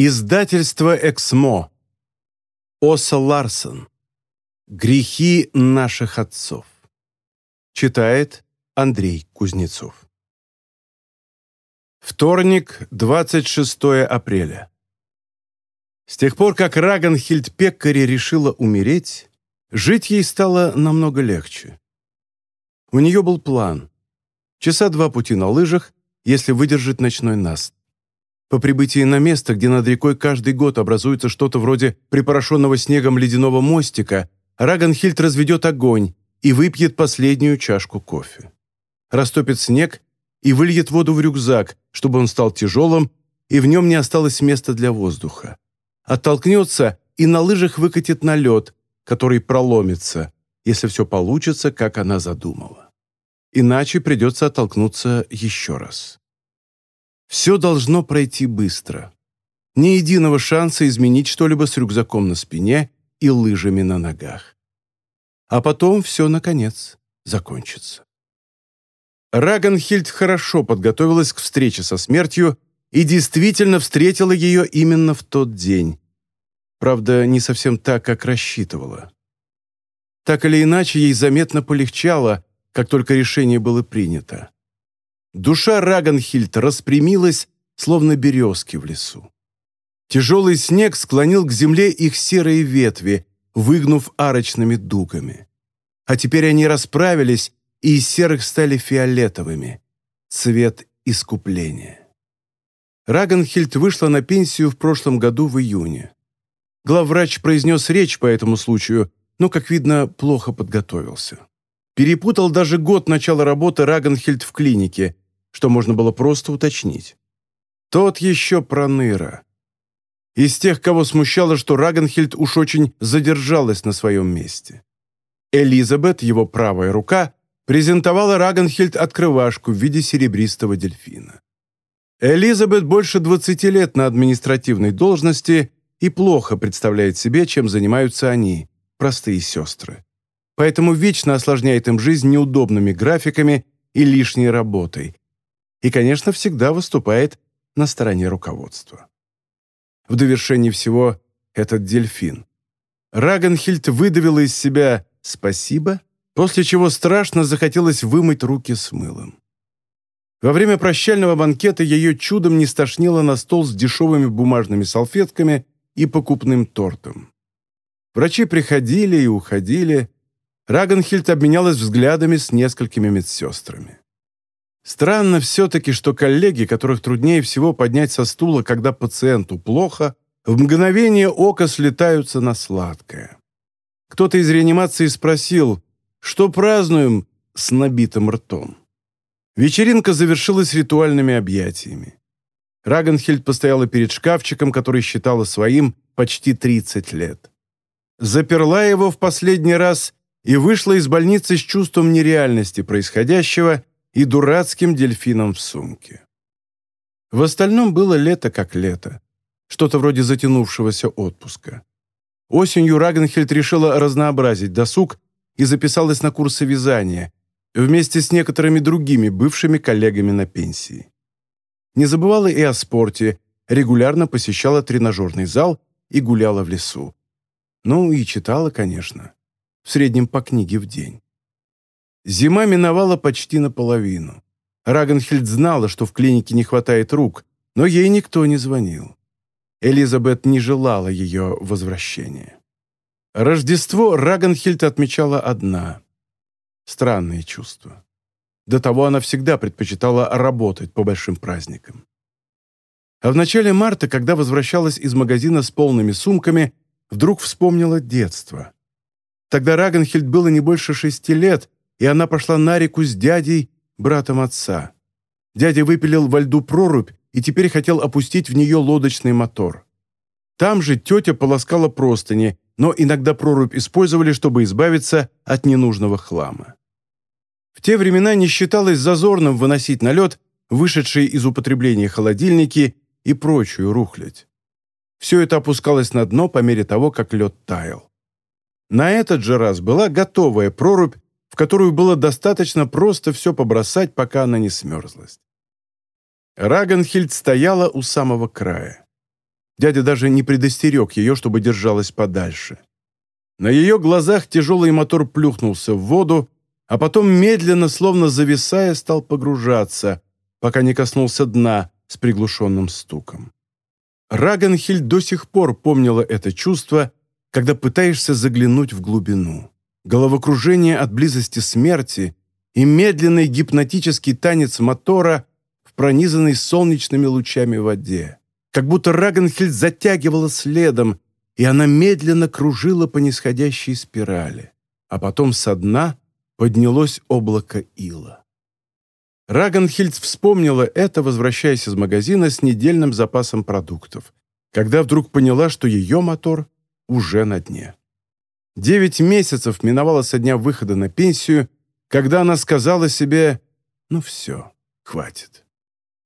Издательство «Эксмо». Оса Ларсон. «Грехи наших отцов». Читает Андрей Кузнецов. Вторник, 26 апреля. С тех пор, как Раганхильд Пеккари решила умереть, жить ей стало намного легче. У нее был план. Часа два пути на лыжах, если выдержит ночной наст. По прибытии на место, где над рекой каждый год образуется что-то вроде припорошенного снегом ледяного мостика, Раганхильд разведет огонь и выпьет последнюю чашку кофе. Растопит снег и выльет воду в рюкзак, чтобы он стал тяжелым, и в нем не осталось места для воздуха. Оттолкнется и на лыжах выкатит на лед, который проломится, если все получится, как она задумала. Иначе придется оттолкнуться еще раз. Все должно пройти быстро. Ни единого шанса изменить что-либо с рюкзаком на спине и лыжами на ногах. А потом все, наконец, закончится. Раганхильд хорошо подготовилась к встрече со смертью и действительно встретила ее именно в тот день. Правда, не совсем так, как рассчитывала. Так или иначе, ей заметно полегчало, как только решение было принято. Душа Раганхильд распрямилась, словно березки в лесу. Тяжелый снег склонил к земле их серые ветви, выгнув арочными дугами. А теперь они расправились, и из серых стали фиолетовыми. Цвет искупления. Раганхильд вышла на пенсию в прошлом году в июне. Главврач произнес речь по этому случаю, но, как видно, плохо подготовился. Перепутал даже год начала работы Раганхильд в клинике, что можно было просто уточнить. Тот еще проныра. Из тех, кого смущало, что Рагенхильд уж очень задержалась на своем месте. Элизабет, его правая рука, презентовала Рагенхильд открывашку в виде серебристого дельфина. Элизабет больше 20 лет на административной должности и плохо представляет себе, чем занимаются они, простые сестры. Поэтому вечно осложняет им жизнь неудобными графиками и лишней работой, и, конечно, всегда выступает на стороне руководства. В довершении всего этот дельфин. Рагенхильд выдавила из себя «спасибо», после чего страшно захотелось вымыть руки с мылом. Во время прощального банкета ее чудом не стошнило на стол с дешевыми бумажными салфетками и покупным тортом. Врачи приходили и уходили. Рагенхильд обменялась взглядами с несколькими медсестрами. Странно все-таки, что коллеги, которых труднее всего поднять со стула, когда пациенту плохо, в мгновение ока слетаются на сладкое. Кто-то из реанимации спросил, что празднуем с набитым ртом. Вечеринка завершилась ритуальными объятиями. Рагенхельд постояла перед шкафчиком, который считала своим почти 30 лет. Заперла его в последний раз и вышла из больницы с чувством нереальности происходящего и дурацким дельфином в сумке. В остальном было лето как лето, что-то вроде затянувшегося отпуска. Осенью Рагенхельд решила разнообразить досуг и записалась на курсы вязания вместе с некоторыми другими бывшими коллегами на пенсии. Не забывала и о спорте, регулярно посещала тренажерный зал и гуляла в лесу. Ну и читала, конечно, в среднем по книге в день. Зима миновала почти наполовину. Рагенхельд знала, что в клинике не хватает рук, но ей никто не звонил. Элизабет не желала ее возвращения. Рождество Рагенхельд отмечала одна. Странные чувства. До того она всегда предпочитала работать по большим праздникам. А в начале марта, когда возвращалась из магазина с полными сумками, вдруг вспомнила детство. Тогда Рагенхельд было не больше шести лет, и она пошла на реку с дядей, братом отца. Дядя выпилил во льду прорубь и теперь хотел опустить в нее лодочный мотор. Там же тетя полоскала простыни, но иногда прорубь использовали, чтобы избавиться от ненужного хлама. В те времена не считалось зазорным выносить на лед вышедшие из употребления холодильники и прочую рухлядь. Все это опускалось на дно по мере того, как лед таял. На этот же раз была готовая прорубь в которую было достаточно просто все побросать, пока она не смерзлась. Рагенхильд стояла у самого края. Дядя даже не предостерег ее, чтобы держалась подальше. На ее глазах тяжелый мотор плюхнулся в воду, а потом медленно, словно зависая, стал погружаться, пока не коснулся дна с приглушенным стуком. Рагенхильд до сих пор помнила это чувство, когда пытаешься заглянуть в глубину. Головокружение от близости смерти и медленный гипнотический танец мотора в пронизанной солнечными лучами воде. Как будто Рагенхильд затягивала следом, и она медленно кружила по нисходящей спирали. А потом со дна поднялось облако ила. Рагенхильд вспомнила это, возвращаясь из магазина с недельным запасом продуктов, когда вдруг поняла, что ее мотор уже на дне. Девять месяцев миновало со дня выхода на пенсию, когда она сказала себе «ну все, хватит».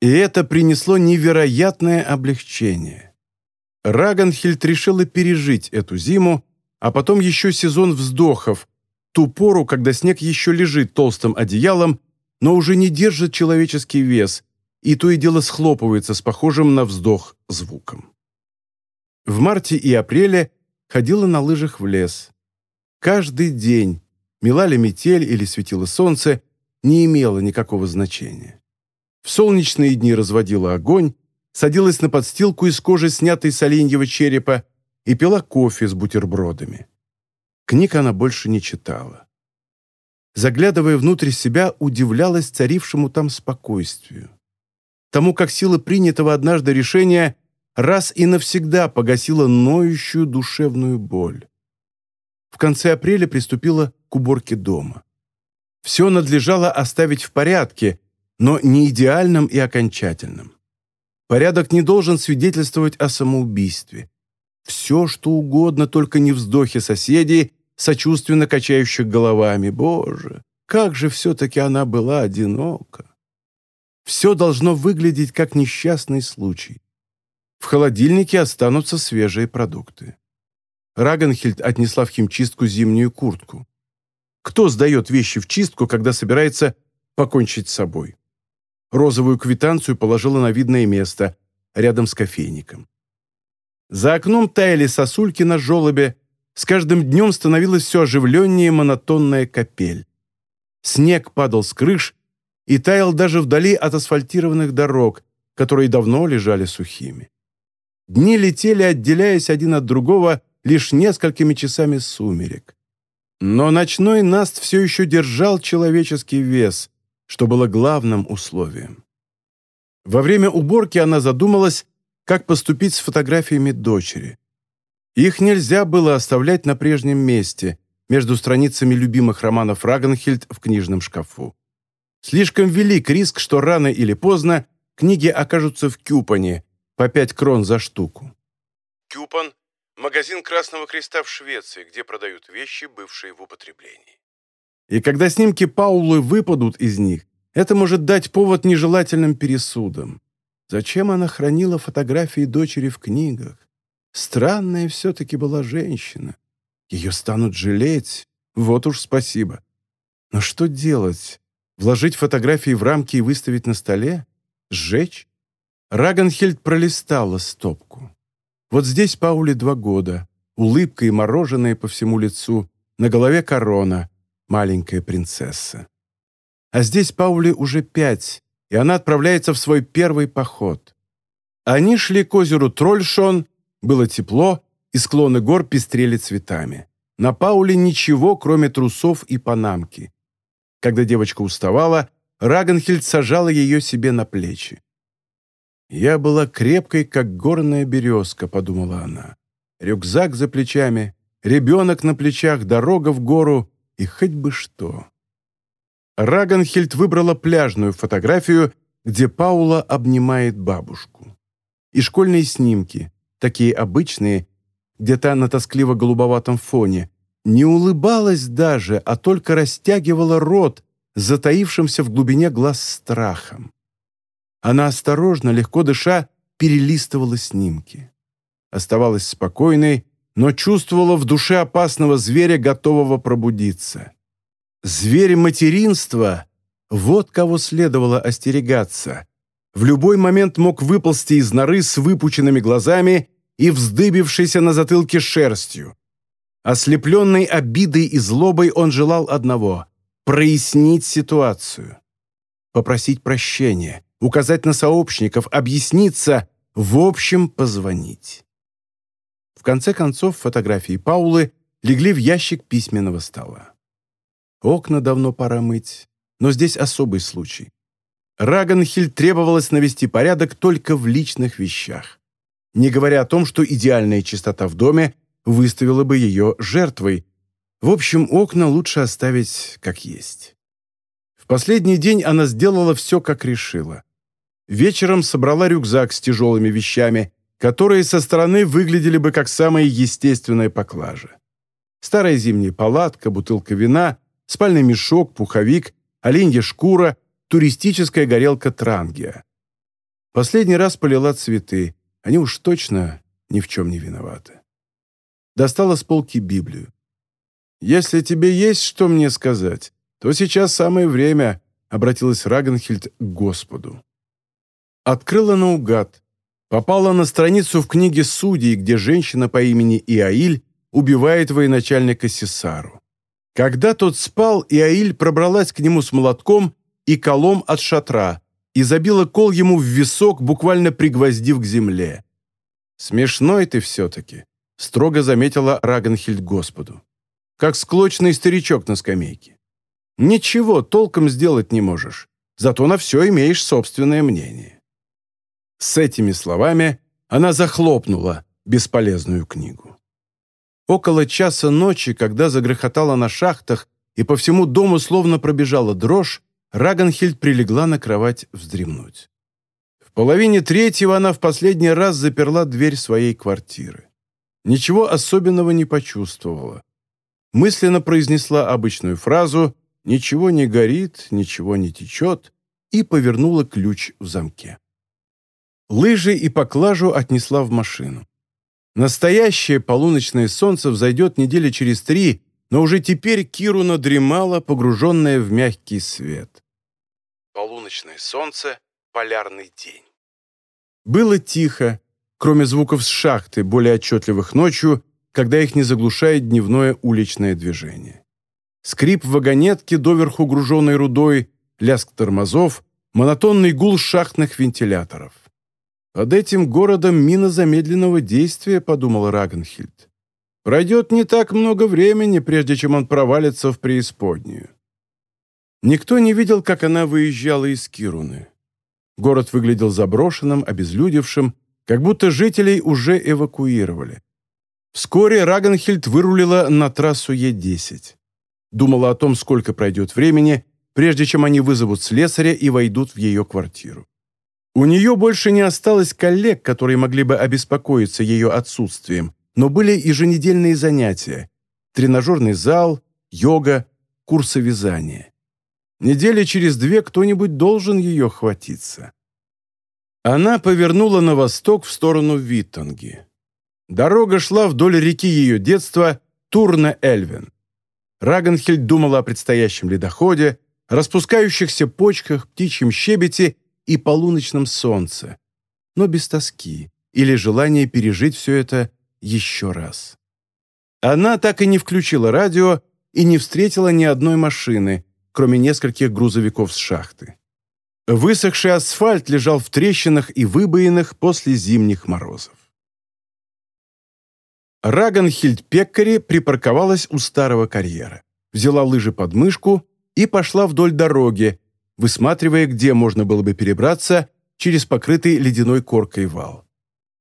И это принесло невероятное облегчение. Рагенхильд решила пережить эту зиму, а потом еще сезон вздохов, ту пору, когда снег еще лежит толстым одеялом, но уже не держит человеческий вес, и то и дело схлопывается с похожим на вздох звуком. В марте и апреле ходила на лыжах в лес. Каждый день, мела ли метель или светило солнце, не имело никакого значения. В солнечные дни разводила огонь, садилась на подстилку из кожи, снятой с оленьего черепа, и пила кофе с бутербродами. Книг она больше не читала. Заглядывая внутрь себя, удивлялась царившему там спокойствию. Тому, как сила принятого однажды решения раз и навсегда погасила ноющую душевную боль. В конце апреля приступила к уборке дома. Все надлежало оставить в порядке, но не идеальным и окончательным. Порядок не должен свидетельствовать о самоубийстве. Все, что угодно, только не вздохи соседей, сочувственно качающих головами. Боже, как же все-таки она была одинока. Все должно выглядеть как несчастный случай. В холодильнике останутся свежие продукты. Рагенхильд отнесла в химчистку зимнюю куртку. Кто сдает вещи в чистку, когда собирается покончить с собой? Розовую квитанцию положила на видное место, рядом с кофейником. За окном таяли сосульки на желобе, с каждым днем становилась все оживленнее монотонная капель. Снег падал с крыш и таял даже вдали от асфальтированных дорог, которые давно лежали сухими. Дни летели, отделяясь один от другого лишь несколькими часами сумерек. Но ночной наст все еще держал человеческий вес, что было главным условием. Во время уборки она задумалась, как поступить с фотографиями дочери. Их нельзя было оставлять на прежнем месте, между страницами любимых романов Рагенхильд в книжном шкафу. Слишком велик риск, что рано или поздно книги окажутся в Кюпане, по пять крон за штуку. Кюпан – магазин Красного Креста в Швеции, где продают вещи, бывшие в употреблении. И когда снимки Паулы выпадут из них, это может дать повод нежелательным пересудам. Зачем она хранила фотографии дочери в книгах? Странная все-таки была женщина. Ее станут жалеть. Вот уж спасибо. Но что делать? Вложить фотографии в рамки и выставить на столе? Сжечь? Рагенхельд пролистала стопку. Вот здесь Пауле два года. Улыбка и мороженое по всему лицу. На голове корона. Маленькая принцесса. А здесь Пауле уже пять, и она отправляется в свой первый поход. Они шли к озеру Трольшон, было тепло, и склоны гор пестрели цветами. На Пауле ничего, кроме трусов и панамки. Когда девочка уставала, Рагенхельд сажала ее себе на плечи. «Я была крепкой, как горная березка», — подумала она. «Рюкзак за плечами, ребенок на плечах, дорога в гору и хоть бы что». Рагенхельд выбрала пляжную фотографию, где Паула обнимает бабушку. И школьные снимки, такие обычные, где-то на тоскливо-голубоватом фоне, не улыбалась даже, а только растягивала рот, затаившимся в глубине глаз страхом. Она осторожно, легко дыша, перелистывала снимки. Оставалась спокойной, но чувствовала в душе опасного зверя, готового пробудиться. Зверь материнства — вот кого следовало остерегаться. В любой момент мог выползти из норы с выпученными глазами и вздыбившейся на затылке шерстью. Ослепленный обидой и злобой он желал одного — прояснить ситуацию. Попросить прощения, указать на сообщников, объясниться, в общем, позвонить. В конце концов, фотографии Паулы легли в ящик письменного стола. Окна давно пора мыть, но здесь особый случай. Раганхиль требовалось навести порядок только в личных вещах, не говоря о том, что идеальная чистота в доме выставила бы ее жертвой. В общем, окна лучше оставить как есть. В последний день она сделала все, как решила. Вечером собрала рюкзак с тяжелыми вещами, которые со стороны выглядели бы как самая естественная поклажа. Старая зимняя палатка, бутылка вина, спальный мешок, пуховик, оленья шкура, туристическая горелка Трангия. Последний раз полила цветы. Они уж точно ни в чем не виноваты достала с полки Библию. «Если тебе есть что мне сказать, то сейчас самое время», — обратилась Рагенхильд к Господу. Открыла наугад. Попала на страницу в книге Судей, где женщина по имени Иаиль убивает военачальника Сесару. Когда тот спал, Иаиль пробралась к нему с молотком и колом от шатра и забила кол ему в висок, буквально пригвоздив к земле. «Смешной ты все-таки», строго заметила Рагенхильд Господу. Как склочный старичок на скамейке. Ничего толком сделать не можешь, зато на все имеешь собственное мнение. С этими словами она захлопнула бесполезную книгу. Около часа ночи, когда загрохотала на шахтах и по всему дому словно пробежала дрожь, Рагенхильд прилегла на кровать вздремнуть. В половине третьего она в последний раз заперла дверь своей квартиры ничего особенного не почувствовала. Мысленно произнесла обычную фразу «ничего не горит, ничего не течет» и повернула ключ в замке. Лыжи и поклажу отнесла в машину. Настоящее полуночное солнце взойдет недели через три, но уже теперь Киру надремала, погруженная в мягкий свет. Полуночное солнце, полярный день. Было тихо, кроме звуков с шахты, более отчетливых ночью, когда их не заглушает дневное уличное движение. Скрип вагонетки, доверху груженной рудой, лязг тормозов, монотонный гул шахтных вентиляторов. «Под этим городом мина замедленного действия», — подумал Рагенхильд. «Пройдет не так много времени, прежде чем он провалится в преисподнюю». Никто не видел, как она выезжала из Кируны. Город выглядел заброшенным, обезлюдевшим, как будто жителей уже эвакуировали. Вскоре Рагенхильд вырулила на трассу Е10. Думала о том, сколько пройдет времени, прежде чем они вызовут слесаря и войдут в ее квартиру. У нее больше не осталось коллег, которые могли бы обеспокоиться ее отсутствием, но были еженедельные занятия, тренажерный зал, йога, курсы вязания. Недели через две кто-нибудь должен ее хватиться. Она повернула на восток в сторону Виттонги. Дорога шла вдоль реки ее детства Турна-Эльвен. Рагенхельд думала о предстоящем ледоходе, распускающихся почках, птичьем щебете и полуночном солнце, но без тоски или желания пережить все это еще раз. Она так и не включила радио и не встретила ни одной машины, кроме нескольких грузовиков с шахты. Высохший асфальт лежал в трещинах и выбоинах после зимних морозов. Раганхильд Пеккари припарковалась у старого карьера, взяла лыжи под мышку и пошла вдоль дороги, высматривая, где можно было бы перебраться через покрытый ледяной коркой вал.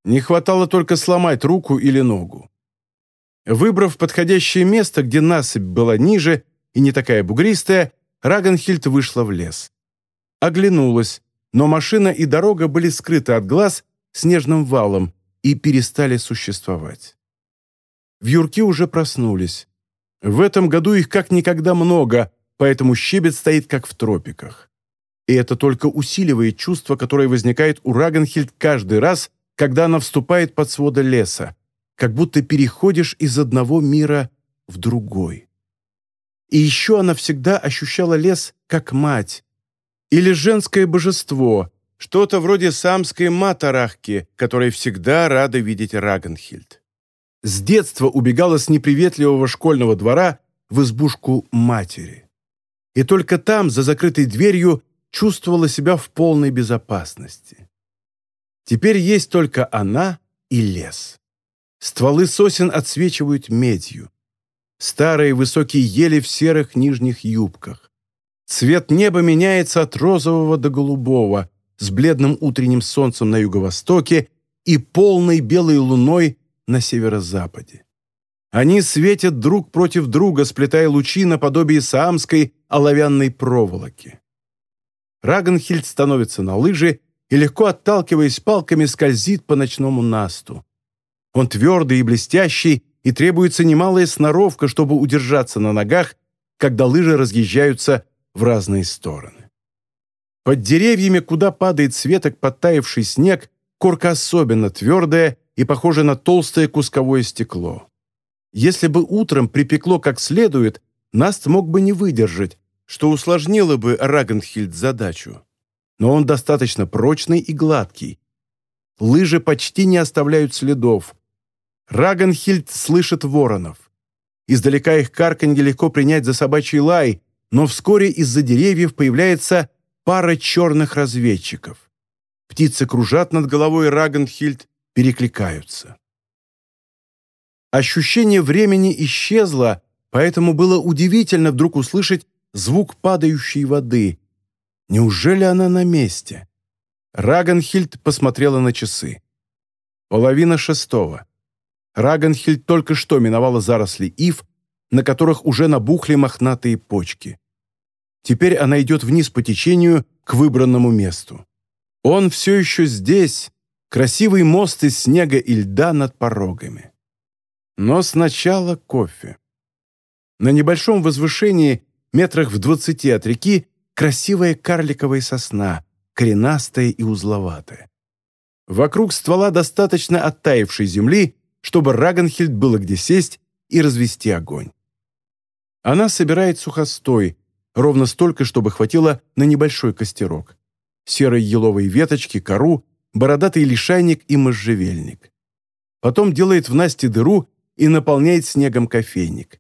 Не хватало только сломать руку или ногу. Выбрав подходящее место, где насыпь была ниже и не такая бугристая, Раганхильд вышла в лес оглянулась, но машина и дорога были скрыты от глаз снежным валом и перестали существовать. Вьюрки уже проснулись. В этом году их как никогда много, поэтому щебет стоит как в тропиках. И это только усиливает чувство, которое возникает у Рагенхильд каждый раз, когда она вступает под своды леса, как будто переходишь из одного мира в другой. И еще она всегда ощущала лес как мать, или женское божество, Что-то вроде самской матарахки, которой всегда рада видеть Рагенхильд. С детства убегала с неприветливого школьного двора в избушку матери. И только там, за закрытой дверью, чувствовала себя в полной безопасности. Теперь есть только она и лес. Стволы сосен отсвечивают медью. Старые высокие ели в серых нижних юбках. Цвет неба меняется от розового до голубого, с бледным утренним солнцем на юго-востоке и полной белой луной на северо-западе. Они светят друг против друга, сплетая лучи наподобие саамской оловянной проволоки. Рагенхильд становится на лыжи и, легко отталкиваясь палками, скользит по ночному насту. Он твердый и блестящий, и требуется немалая сноровка, чтобы удержаться на ногах, когда лыжи разъезжаются в разные стороны. Под деревьями, куда падает с веток подтаявший снег, корка особенно твердая и похожа на толстое кусковое стекло. Если бы утром припекло как следует, Наст мог бы не выдержать, что усложнило бы Рагенхильд задачу. Но он достаточно прочный и гладкий. Лыжи почти не оставляют следов. Рагенхильд слышит воронов. Издалека их карканье легко принять за собачий лай, но вскоре из-за деревьев появляется пара черных разведчиков. Птицы кружат над головой Рагенхильд, перекликаются. Ощущение времени исчезло, поэтому было удивительно вдруг услышать звук падающей воды. Неужели она на месте? Рагенхильд посмотрела на часы. Половина шестого. Рагенхильд только что миновала заросли ив, на которых уже набухли мохнатые почки. Теперь она идет вниз по течению к выбранному месту. Он все еще здесь, красивый мост из снега и льда над порогами. Но сначала кофе. На небольшом возвышении, метрах в двадцати от реки, красивая карликовая сосна, коренастая и узловатая. Вокруг ствола достаточно оттаившей земли, чтобы Рагенхильд было где сесть и развести огонь. Она собирает сухостой, ровно столько, чтобы хватило на небольшой костерок. Серые еловые веточки, кору, бородатый лишайник и можжевельник. Потом делает в Насте дыру и наполняет снегом кофейник.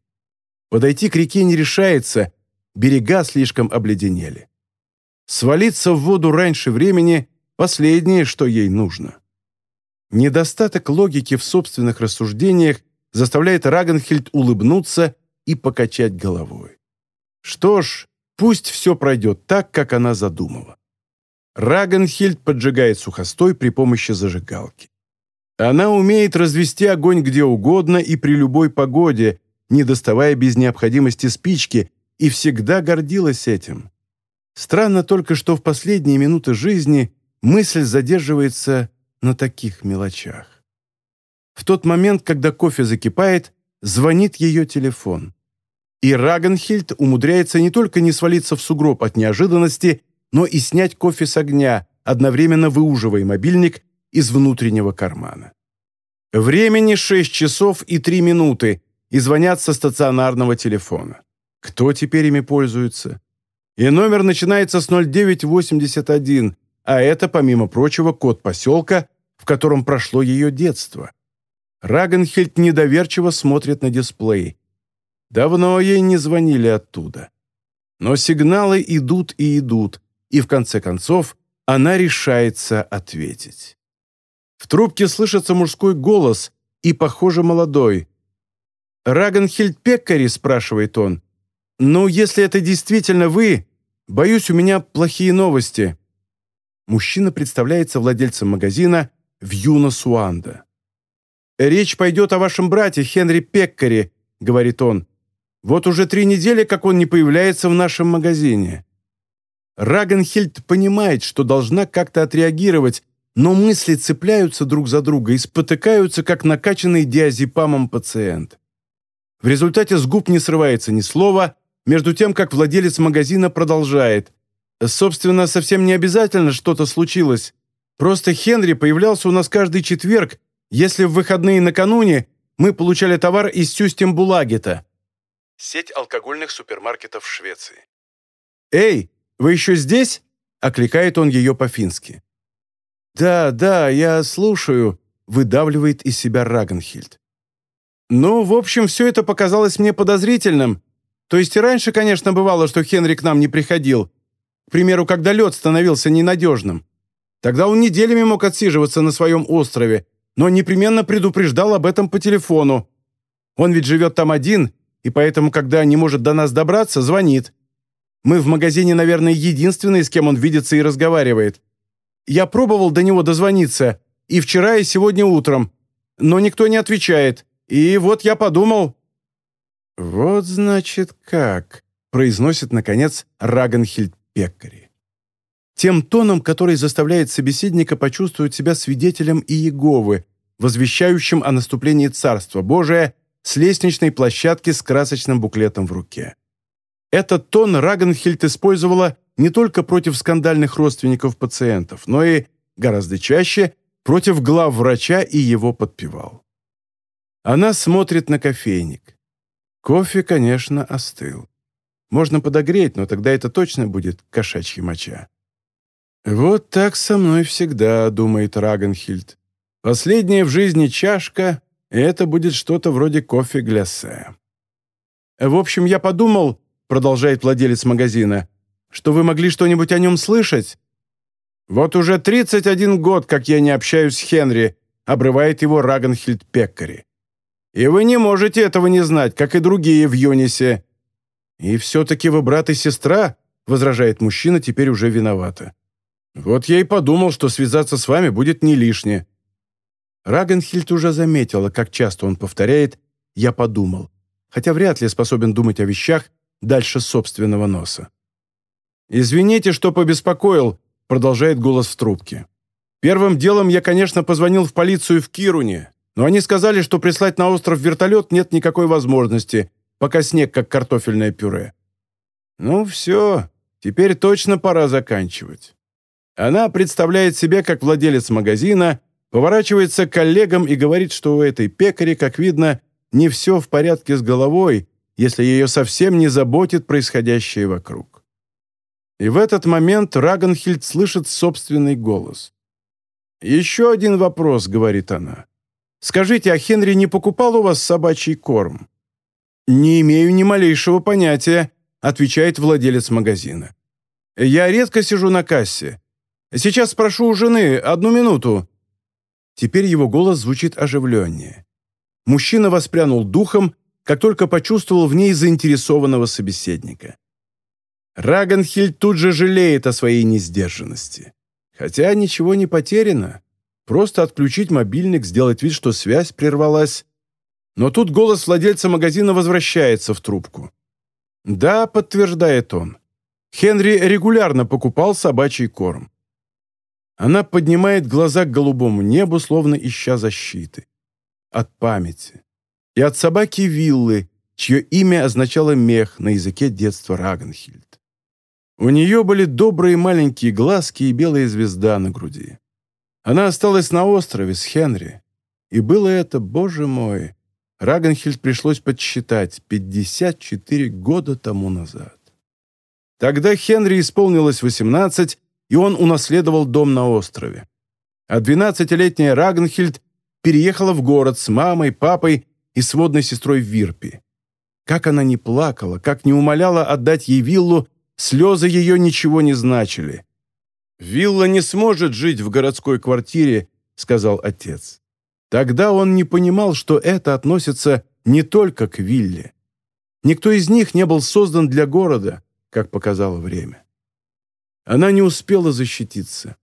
Подойти к реке не решается, берега слишком обледенели. Свалиться в воду раньше времени – последнее, что ей нужно. Недостаток логики в собственных рассуждениях заставляет Рагенхельд улыбнуться и покачать головой. Что ж, пусть все пройдет так, как она задумала. Рагенхильд поджигает сухостой при помощи зажигалки. Она умеет развести огонь где угодно и при любой погоде, не доставая без необходимости спички, и всегда гордилась этим. Странно только, что в последние минуты жизни мысль задерживается на таких мелочах. В тот момент, когда кофе закипает, звонит ее телефон. И Рагенхильд умудряется не только не свалиться в сугроб от неожиданности, но и снять кофе с огня, одновременно выуживая мобильник из внутреннего кармана. Времени 6 часов и 3 минуты, и звонят со стационарного телефона. Кто теперь ими пользуется? И номер начинается с 0981, а это, помимо прочего, код поселка, в котором прошло ее детство. Рагенхельд недоверчиво смотрит на дисплей. Давно ей не звонили оттуда. Но сигналы идут и идут, и в конце концов она решается ответить. В трубке слышится мужской голос и, похоже, молодой. «Рагенхильд Пеккари?» – спрашивает он. «Ну, если это действительно вы, боюсь, у меня плохие новости». Мужчина представляется владельцем магазина «Вьюна Суанда». «Речь пойдет о вашем брате Хенри Пеккари», — говорит он. Вот уже три недели, как он не появляется в нашем магазине. Рагенхильд понимает, что должна как-то отреагировать, но мысли цепляются друг за друга и спотыкаются, как накачанный диазепамом пациент. В результате с губ не срывается ни слова, между тем, как владелец магазина продолжает. Собственно, совсем не обязательно что-то случилось. Просто Хенри появлялся у нас каждый четверг, если в выходные накануне мы получали товар из Сюстембулагета сеть алкогольных супермаркетов Швеции. «Эй, вы еще здесь?» – окликает он ее по-фински. «Да, да, я слушаю», — выдавливает из себя Рагенхильд. «Ну, в общем, все это показалось мне подозрительным. То есть и раньше, конечно, бывало, что Хенри к нам не приходил. К примеру, когда лед становился ненадежным. Тогда он неделями мог отсиживаться на своем острове, но непременно предупреждал об этом по телефону. Он ведь живет там один, и поэтому, когда не может до нас добраться, звонит. Мы в магазине, наверное, единственные, с кем он видится и разговаривает. Я пробовал до него дозвониться, и вчера, и сегодня утром, но никто не отвечает. И вот я подумал...» «Вот, значит, как», — произносит, наконец, Рагенхильд Пеккари. Тем тоном, который заставляет собеседника почувствовать себя свидетелем Иеговы, возвещающим о наступлении Царства Божия с лестничной площадки с красочным буклетом в руке. Этот тон Рагенхильд использовала не только против скандальных родственников пациентов, но и, гораздо чаще, против глав врача и его подпевал. Она смотрит на кофейник. Кофе, конечно, остыл. Можно подогреть, но тогда это точно будет кошачья моча. «Вот так со мной всегда», — думает Рагенхильд. «Последняя в жизни чашка, и это будет что-то вроде кофе-глясе». «В общем, я подумал», продолжает владелец магазина, что вы могли что-нибудь о нем слышать? Вот уже 31 год, как я не общаюсь с Хенри, обрывает его Рагенхильд Пеккари. И вы не можете этого не знать, как и другие в Юнисе. И все-таки вы брат и сестра, возражает мужчина, теперь уже виновата. Вот я и подумал, что связаться с вами будет не лишнее. Рагенхильд уже заметила, как часто он повторяет «я подумал», хотя вряд ли способен думать о вещах, дальше собственного носа. «Извините, что побеспокоил», — продолжает голос в трубке. «Первым делом я, конечно, позвонил в полицию в Кируне, но они сказали, что прислать на остров вертолет нет никакой возможности, пока снег как картофельное пюре. Ну все, теперь точно пора заканчивать». Она представляет себе, как владелец магазина, поворачивается к коллегам и говорит, что у этой пекари, как видно, не все в порядке с головой, если ее совсем не заботит происходящее вокруг. И в этот момент Рагенхильд слышит собственный голос. «Еще один вопрос», — говорит она. «Скажите, а Хенри не покупал у вас собачий корм?» «Не имею ни малейшего понятия», — отвечает владелец магазина. «Я редко сижу на кассе. Сейчас спрошу у жены, одну минуту». Теперь его голос звучит оживленнее. Мужчина воспрянул духом как только почувствовал в ней заинтересованного собеседника. Рагенхильд тут же жалеет о своей несдержанности. Хотя ничего не потеряно. Просто отключить мобильник, сделать вид, что связь прервалась. Но тут голос владельца магазина возвращается в трубку. «Да», — подтверждает он, — «Хенри регулярно покупал собачий корм». Она поднимает глаза к голубому небу, словно ища защиты. От памяти и от собаки Виллы, чье имя означало «мех» на языке детства Рагенхильд. У нее были добрые маленькие глазки и белая звезда на груди. Она осталась на острове с Хенри. И было это, боже мой, Рагенхильд пришлось подсчитать 54 года тому назад. Тогда Хенри исполнилось 18, и он унаследовал дом на острове. А 12-летняя Рагенхильд переехала в город с мамой, папой и сводной сестрой Вирпи. Как она не плакала, как не умоляла отдать ей виллу, слезы ее ничего не значили. «Вилла не сможет жить в городской квартире», — сказал отец. Тогда он не понимал, что это относится не только к вилле. Никто из них не был создан для города, как показало время. Она не успела защититься.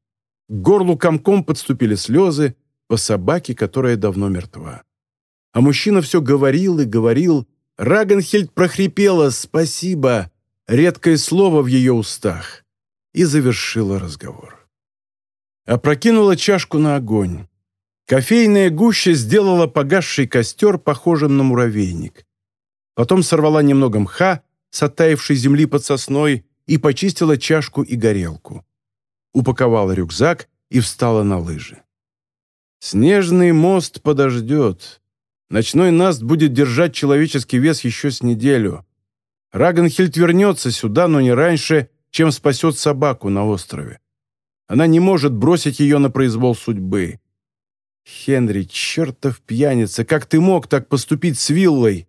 К горлу комком подступили слезы по собаке, которая давно мертва. А мужчина все говорил и говорил. Рагенхельд прохрипела «Спасибо!» редкое слово в ее устах и завершила разговор. Опрокинула чашку на огонь. Кофейная гуща сделала погасший костер похожим на муравейник. Потом сорвала немного мха с оттаившей земли под сосной и почистила чашку и горелку. Упаковала рюкзак и встала на лыжи. Снежный мост подождет. Ночной наст будет держать человеческий вес еще с неделю. Рагенхильд вернется сюда, но не раньше, чем спасет собаку на острове. Она не может бросить ее на произвол судьбы. Хенри, чертов пьяница, как ты мог так поступить с виллой?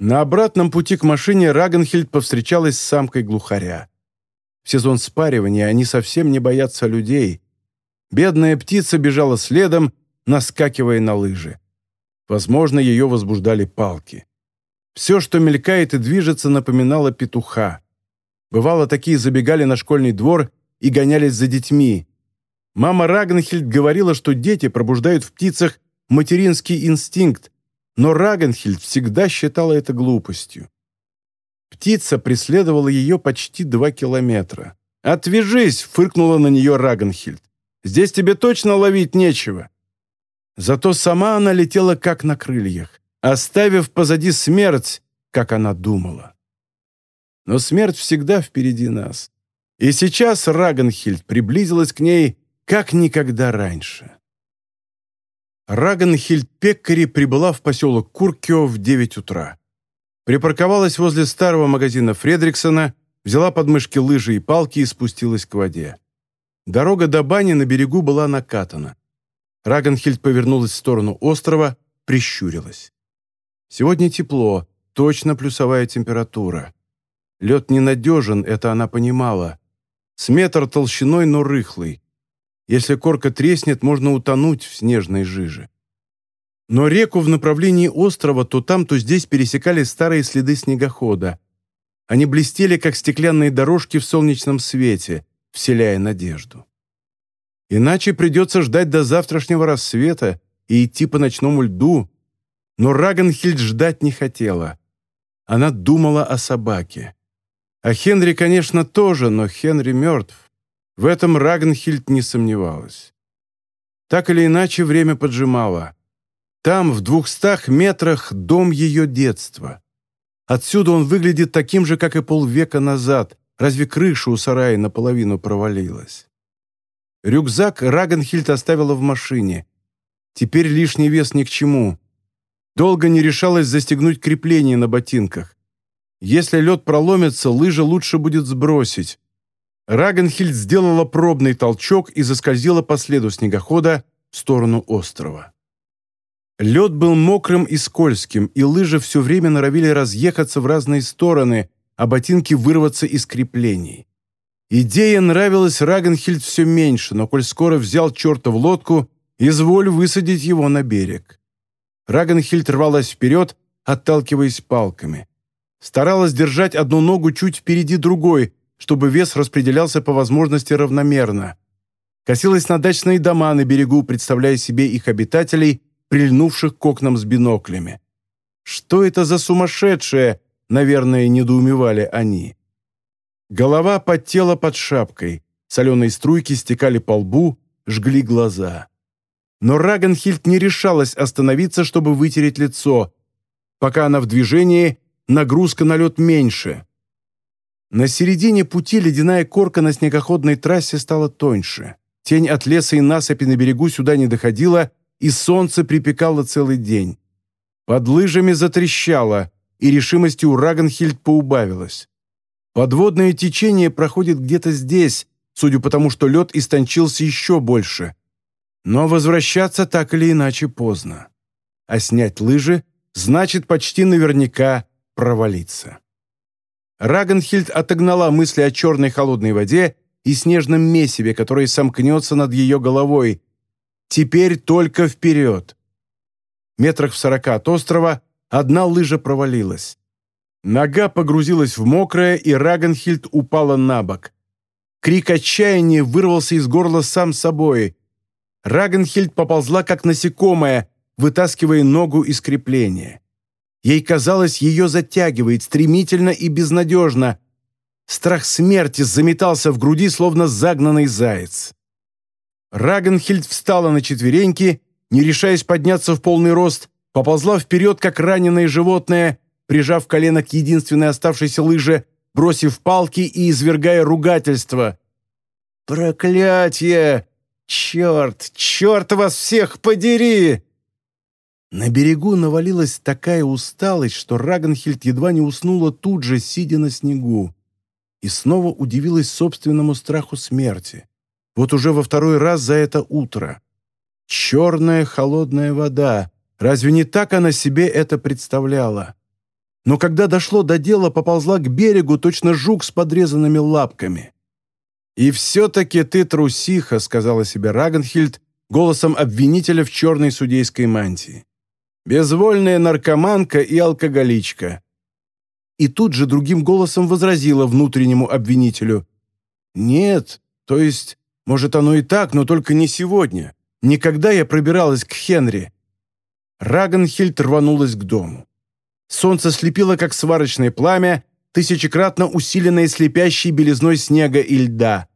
На обратном пути к машине Рагенхильд повстречалась с самкой глухаря. В сезон спаривания они совсем не боятся людей. Бедная птица бежала следом, наскакивая на лыжи. Возможно, ее возбуждали палки. Все, что мелькает и движется, напоминало петуха. Бывало, такие забегали на школьный двор и гонялись за детьми. Мама Рагенхильд говорила, что дети пробуждают в птицах материнский инстинкт, но Рагенхильд всегда считала это глупостью. Птица преследовала ее почти два километра. «Отвяжись!» — фыркнула на нее Рагенхильд. «Здесь тебе точно ловить нечего!» Зато сама она летела как на крыльях, оставив позади смерть, как она думала. Но смерть всегда впереди нас. И сейчас Рагенхильд приблизилась к ней как никогда раньше. Рагенхильд Пеккари прибыла в поселок Куркио в 9 утра. Припарковалась возле старого магазина Фредриксона, взяла подмышки лыжи и палки и спустилась к воде. Дорога до бани на берегу была накатана. Рагенхильд повернулась в сторону острова, прищурилась. Сегодня тепло, точно плюсовая температура. Лед ненадежен, это она понимала. С метр толщиной, но рыхлый. Если корка треснет, можно утонуть в снежной жиже. Но реку в направлении острова то там, то здесь пересекали старые следы снегохода. Они блестели, как стеклянные дорожки в солнечном свете, вселяя надежду. Иначе придется ждать до завтрашнего рассвета и идти по ночному льду. Но Рагенхильд ждать не хотела. Она думала о собаке. О Хенри, конечно, тоже, но Хенри мертв. В этом Рагенхильд не сомневалась. Так или иначе, время поджимало. Там, в двухстах метрах, дом ее детства. Отсюда он выглядит таким же, как и полвека назад. Разве крыша у сарая наполовину провалилась? Рюкзак Рагенхильд оставила в машине. Теперь лишний вес ни к чему. Долго не решалась застегнуть крепление на ботинках. Если лед проломится, лыжи лучше будет сбросить. Рагенхильд сделала пробный толчок и заскользила по следу снегохода в сторону острова. Лед был мокрым и скользким, и лыжи все время норовили разъехаться в разные стороны, а ботинки вырваться из креплений. Идея нравилась Рагенхильд все меньше, но коль скоро взял черта в лодку, изволь высадить его на берег. Рагенхильд рвалась вперед, отталкиваясь палками. Старалась держать одну ногу чуть впереди другой, чтобы вес распределялся по возможности равномерно. Косилась на дачные дома на берегу, представляя себе их обитателей, прильнувших к окнам с биноклями. Что это за сумасшедшее, наверное, недоумевали они. Голова подтела под шапкой, соленые струйки стекали по лбу, жгли глаза. Но Рагенхильд не решалась остановиться, чтобы вытереть лицо. Пока она в движении, нагрузка на лед меньше. На середине пути ледяная корка на снегоходной трассе стала тоньше. Тень от леса и насыпи на берегу сюда не доходила, и солнце припекало целый день. Под лыжами затрещало, и решимости у Рагенхильд поубавилось. Подводное течение проходит где-то здесь, судя по тому, что лед истончился еще больше. Но возвращаться так или иначе поздно. А снять лыжи значит почти наверняка провалиться. Рагенхильд отогнала мысли о черной холодной воде и снежном месиве, которое сомкнется над ее головой. Теперь только вперед. Метрах в сорока от острова одна лыжа провалилась. Нога погрузилась в мокрое, и Рагенхильд упала на бок. Крик отчаяния вырвался из горла сам собой. Рагенхильд поползла, как насекомое, вытаскивая ногу из крепления. Ей казалось, ее затягивает стремительно и безнадежно. Страх смерти заметался в груди, словно загнанный заяц. Рагенхильд встала на четвереньки, не решаясь подняться в полный рост, поползла вперед, как раненое животное, прижав колено к единственной оставшейся лыже, бросив палки и извергая ругательство. «Проклятье! Черт! Черт вас всех подери!» На берегу навалилась такая усталость, что Рагенхильд едва не уснула тут же, сидя на снегу. И снова удивилась собственному страху смерти. Вот уже во второй раз за это утро. Черная холодная вода. Разве не так она себе это представляла? Но когда дошло до дела, поползла к берегу точно жук с подрезанными лапками. «И все-таки ты трусиха», — сказала себе Рагенхильд голосом обвинителя в черной судейской мантии. «Безвольная наркоманка и алкоголичка». И тут же другим голосом возразила внутреннему обвинителю. «Нет, то есть, может, оно и так, но только не сегодня. Никогда я пробиралась к Хенри». Рагенхильд рванулась к дому. Солнце слепило, как сварочное пламя, тысячекратно усиленное слепящей белизной снега и льда.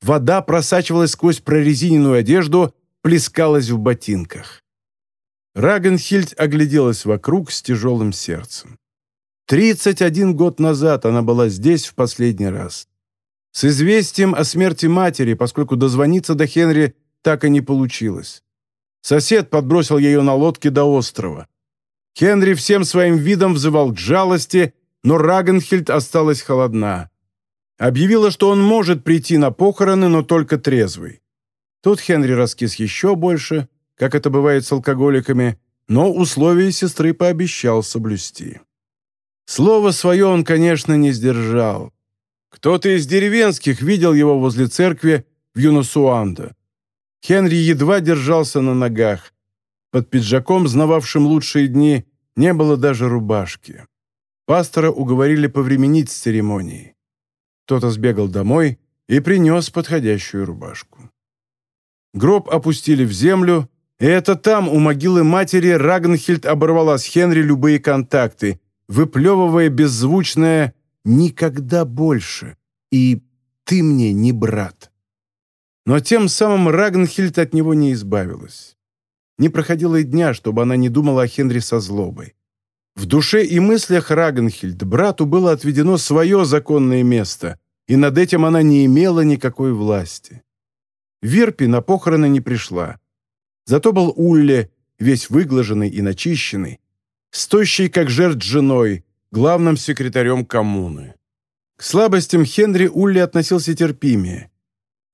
Вода просачивалась сквозь прорезиненную одежду, плескалась в ботинках. Рагенхильд огляделась вокруг с тяжелым сердцем. Тридцать один год назад она была здесь в последний раз. С известием о смерти матери, поскольку дозвониться до Хенри так и не получилось. Сосед подбросил ее на лодке до острова. Хенри всем своим видом взывал к жалости, но Рагенхильд осталась холодна. Объявила, что он может прийти на похороны, но только трезвый. Тут Хенри раскис еще больше, как это бывает с алкоголиками, но условия сестры пообещал соблюсти. Слово свое он, конечно, не сдержал. Кто-то из деревенских видел его возле церкви в Юносуанда. Хенри едва держался на ногах. Под пиджаком, знававшим лучшие дни, не было даже рубашки. Пастора уговорили повременить с церемонией. Кто-то сбегал домой и принес подходящую рубашку. Гроб опустили в землю, и это там, у могилы матери, Рагнхильд оборвала с Хенри любые контакты, выплевывая беззвучное «никогда больше» и «ты мне не брат». Но тем самым Рагнхильд от него не избавилась. Не проходило и дня, чтобы она не думала о Хенри со злобой. В душе и мыслях Рагенхильд брату было отведено свое законное место, и над этим она не имела никакой власти. Вирпи на похороны не пришла. Зато был Улле, весь выглаженный и начищенный, стойщий как жертв женой, главным секретарем коммуны. К слабостям Хенри Улли относился терпимее.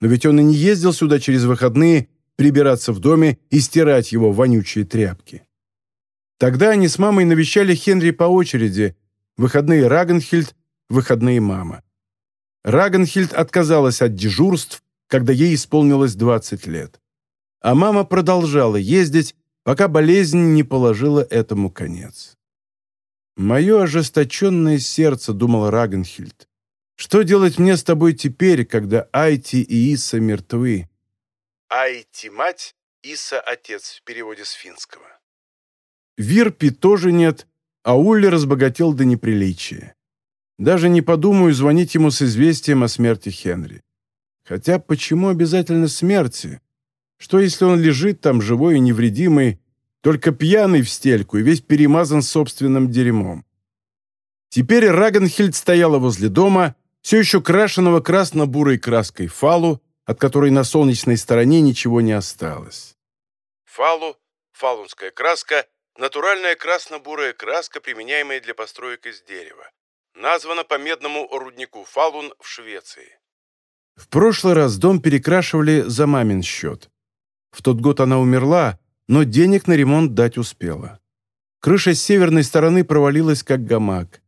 Но ведь он и не ездил сюда через выходные прибираться в доме и стирать его вонючие тряпки. Тогда они с мамой навещали Хенри по очереди, выходные Рагенхильд, выходные мама. Рагенхильд отказалась от дежурств, когда ей исполнилось 20 лет. А мама продолжала ездить, пока болезнь не положила этому конец. «Мое ожесточенное сердце», — думала Рагенхильд. «Что делать мне с тобой теперь, когда Айти и Иса мертвы?» Айти – мать, Иса – отец в переводе с финского. Вирпи тоже нет, а Улли разбогател до неприличия. Даже не подумаю звонить ему с известием о смерти Хенри. Хотя почему обязательно смерти? Что если он лежит там живой и невредимый, только пьяный в стельку и весь перемазан собственным дерьмом? Теперь Рагенхильд стояла возле дома, все еще крашеного красно-бурой краской фалу, от которой на солнечной стороне ничего не осталось. Фалу, фалунская краска, натуральная красно-бурая краска, применяемая для построек из дерева. Названа по медному руднику Фалун в Швеции. В прошлый раз дом перекрашивали за мамин счет. В тот год она умерла, но денег на ремонт дать успела. Крыша с северной стороны провалилась, как гамак.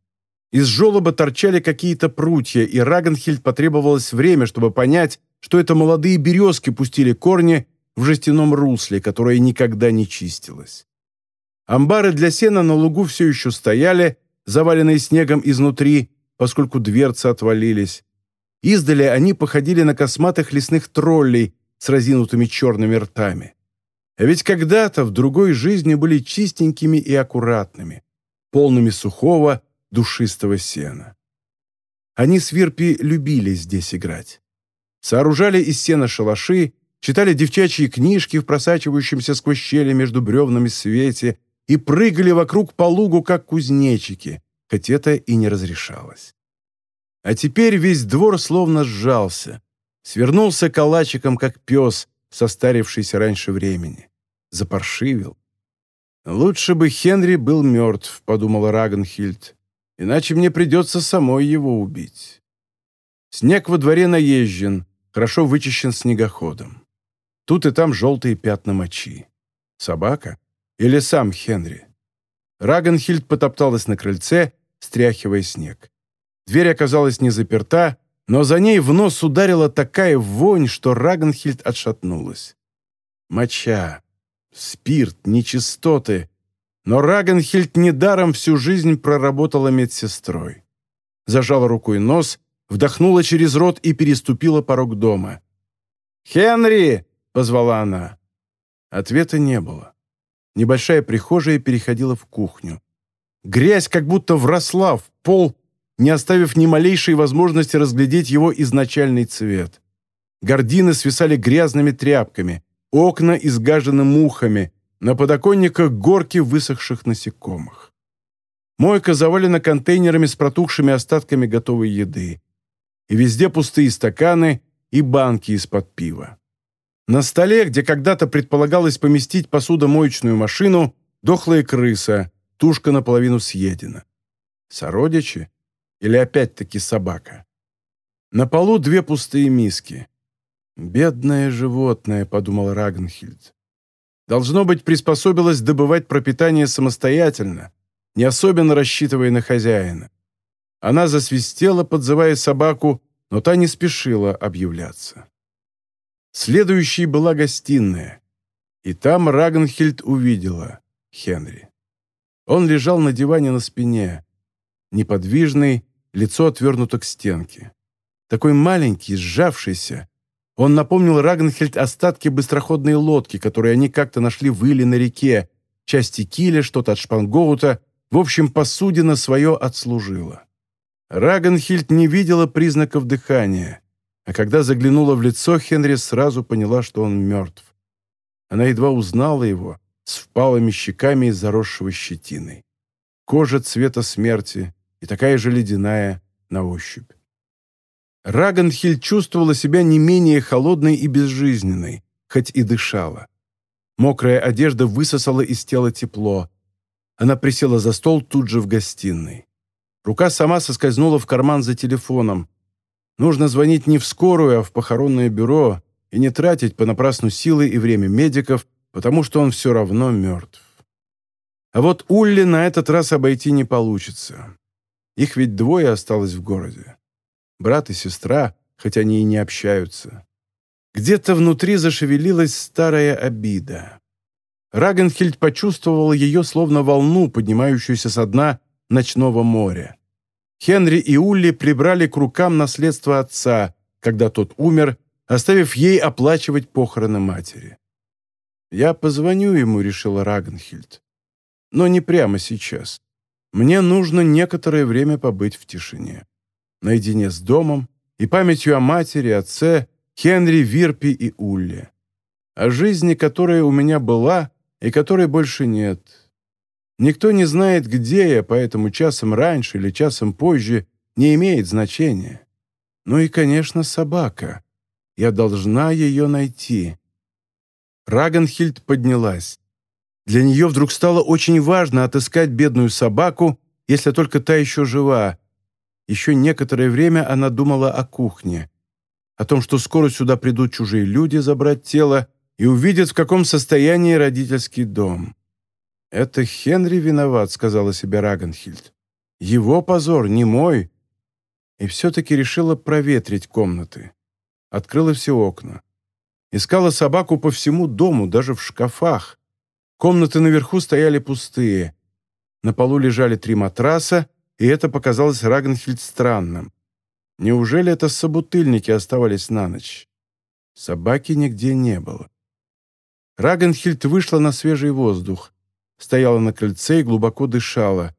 Из желоба торчали какие-то прутья, и Рагенхильд потребовалось время, чтобы понять, что это молодые березки пустили корни в жестяном русле, которое никогда не чистилось. Амбары для сена на лугу все еще стояли, заваленные снегом изнутри, поскольку дверцы отвалились. Издали они походили на косматых лесных троллей с разинутыми черными ртами. А ведь когда-то в другой жизни были чистенькими и аккуратными, полными сухого, душистого сена. Они с Вирпи любили здесь играть сооружали из сена шалаши, читали девчачьи книжки в просачивающемся сквозь щели между бревнами свете и прыгали вокруг по лугу, как кузнечики, хоть это и не разрешалось. А теперь весь двор словно сжался, свернулся калачиком, как пес, состарившийся раньше времени. Запаршивил. «Лучше бы Хенри был мертв», — подумала Рагенхильд, «иначе мне придется самой его убить». Снег во дворе наезжен, хорошо вычищен снегоходом. Тут и там желтые пятна мочи. Собака? Или сам Хенри? Рагенхильд потопталась на крыльце, стряхивая снег. Дверь оказалась не заперта, но за ней в нос ударила такая вонь, что Рагенхильд отшатнулась. Моча, спирт, нечистоты. Но Рагенхильд недаром всю жизнь проработала медсестрой. Зажала рукой нос, вдохнула через рот и переступила порог дома. «Хенри!» — позвала она. Ответа не было. Небольшая прихожая переходила в кухню. Грязь как будто вросла в пол, не оставив ни малейшей возможности разглядеть его изначальный цвет. Гордины свисали грязными тряпками, окна изгажены мухами, на подоконниках горки высохших насекомых. Мойка завалена контейнерами с протухшими остатками готовой еды. И везде пустые стаканы и банки из-под пива. На столе, где когда-то предполагалось поместить посудомоечную машину, дохлая крыса, тушка наполовину съедена. Сородичи? Или опять-таки собака? На полу две пустые миски. «Бедное животное», — подумал Рагнхильд. «Должно быть, приспособилось добывать пропитание самостоятельно, не особенно рассчитывая на хозяина». Она засвистела, подзывая собаку, но та не спешила объявляться. Следующей была гостиная, и там Рагнхильд увидела Хенри. Он лежал на диване на спине, неподвижный, лицо отвернуто к стенке. Такой маленький, сжавшийся. Он напомнил Рагнхельд остатки быстроходной лодки, которые они как-то нашли в Иле на реке, части киля, что-то от шпангоута, в общем, посудина свое отслужила. Рагнхильд не видела признаков дыхания а когда заглянула в лицо, Хенри сразу поняла, что он мертв. Она едва узнала его с впалыми щеками и заросшего щетиной. Кожа цвета смерти и такая же ледяная на ощупь. Рагенхиль чувствовала себя не менее холодной и безжизненной, хоть и дышала. Мокрая одежда высосала из тела тепло. Она присела за стол тут же в гостиной. Рука сама соскользнула в карман за телефоном, Нужно звонить не в скорую, а в похоронное бюро и не тратить понапрасну силы и время медиков, потому что он все равно мертв. А вот Улли на этот раз обойти не получится. Их ведь двое осталось в городе. Брат и сестра, хоть они и не общаются. Где-то внутри зашевелилась старая обида. Рагенхильд почувствовал ее словно волну, поднимающуюся со дна ночного моря. Хенри и Улли прибрали к рукам наследство отца, когда тот умер, оставив ей оплачивать похороны матери. «Я позвоню ему», — решила Рагнхильд. «Но не прямо сейчас. Мне нужно некоторое время побыть в тишине. Наедине с домом и памятью о матери, отце, Хенри, Вирпи и Улле. О жизни, которая у меня была и которой больше нет. Никто не знает, где я, поэтому часом раньше или часом позже не имеет значения. Ну и, конечно, собака. Я должна ее найти. Рагенхильд поднялась. Для нее вдруг стало очень важно отыскать бедную собаку, если только та еще жива. Еще некоторое время она думала о кухне, о том, что скоро сюда придут чужие люди забрать тело и увидят, в каком состоянии родительский дом. «Это Хенри виноват», — сказала себе Рагенхильд. «Его позор, не мой». И все-таки решила проветрить комнаты. Открыла все окна. Искала собаку по всему дому, даже в шкафах. Комнаты наверху стояли пустые. На полу лежали три матраса, и это показалось Рагенхильд странным. Неужели это собутыльники оставались на ночь? Собаки нигде не было. Рагенхильд вышла на свежий воздух стояла на крыльце и глубоко дышала.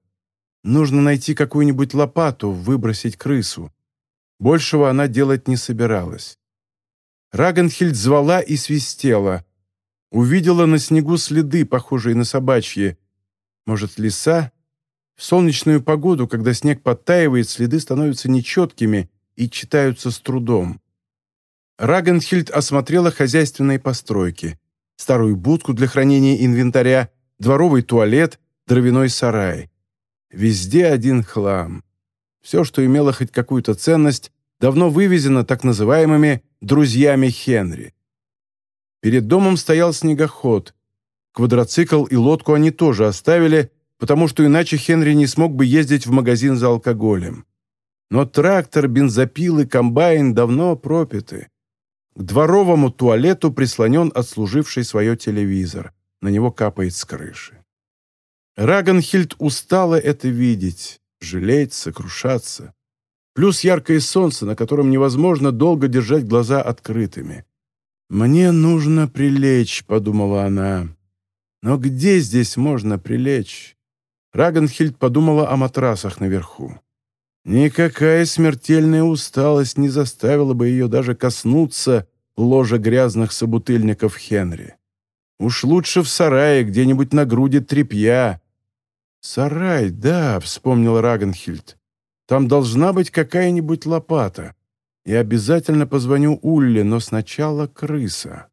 Нужно найти какую-нибудь лопату, выбросить крысу. Большего она делать не собиралась. Рагенхильд звала и свистела. Увидела на снегу следы, похожие на собачьи. Может, лиса? В солнечную погоду, когда снег подтаивает, следы становятся нечеткими и читаются с трудом. Рагенхильд осмотрела хозяйственные постройки. Старую будку для хранения инвентаря, дворовый туалет, дровяной сарай. Везде один хлам. Все, что имело хоть какую-то ценность, давно вывезено так называемыми друзьями Хенри. Перед домом стоял снегоход. Квадроцикл и лодку они тоже оставили, потому что иначе Хенри не смог бы ездить в магазин за алкоголем. Но трактор, бензопил и комбайн давно пропиты. К дворовому туалету прислонен отслуживший свое телевизор. На него капает с крыши. Рагенхильд устала это видеть, жалеть, сокрушаться. Плюс яркое солнце, на котором невозможно долго держать глаза открытыми. «Мне нужно прилечь», — подумала она. «Но где здесь можно прилечь?» Рагенхильд подумала о матрасах наверху. Никакая смертельная усталость не заставила бы ее даже коснуться ложа грязных собутыльников Хенри. Уж лучше в сарае, где-нибудь на груди тряпья. «Сарай, да», — вспомнил Рагенхильд. «Там должна быть какая-нибудь лопата. Я обязательно позвоню Улле, но сначала крыса».